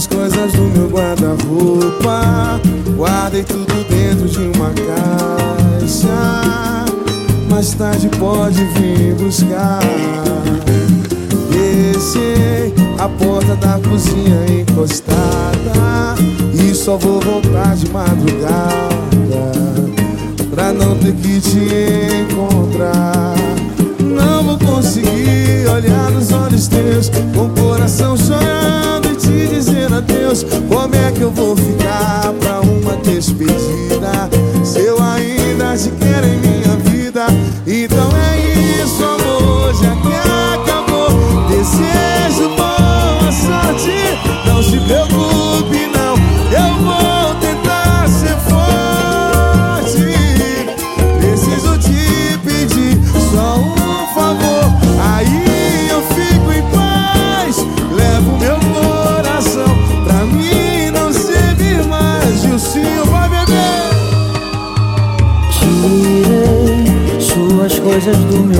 Suas coisas do meu guarda-roupa Guardei tudo dentro de uma caixa. Mais tarde pode vir buscar a porta da cozinha encostada. E só vou voltar de madrugada. Pra não ter que te encontrar. Não vou conseguir olhar nos olhos teus. Com o coração chorando e te dizer adeus. Como é que eu vou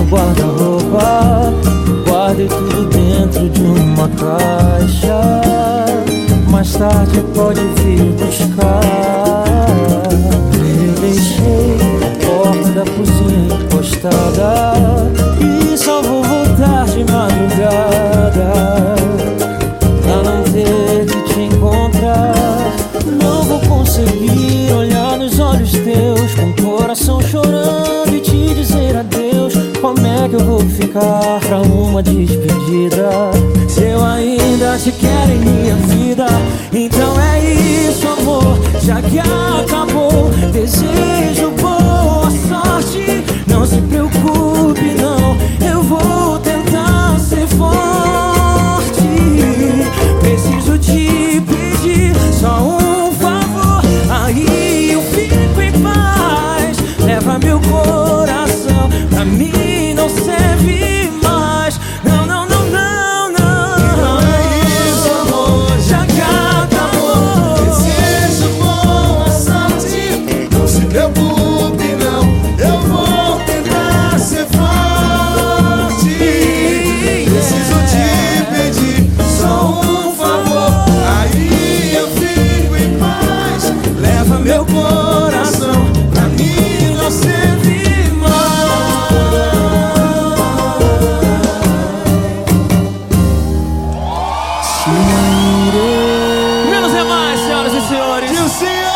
guarda-roupa Guardei tudo dentro de uma caixa. Mais tarde pode vir buscar. Eu deixei a porta da cozinha encostada E só vou voltar de madrugada. Pra não ter que te encontrar Não vou conseguir olhar nos olhos teus Com o coração chorando ficar pra uma despedida. Se eu ainda te quero em minha vida Então é isso amor, já que acabou Desejo boa sorte. Não se preocupe não, eu vou tentar ser forte. Preciso te pedir só um favor. Aí eu fico em paz. Leva meu coração Pra mim não Não, não, não, não, não. É isso amor, já acabou. Desejo boa sorte. Não se preocupe não. Eu vou tentar ser forte. Preciso te pedir só um favor. Aí eu fico em paz. Leva meu coração senhores. see. Senhor.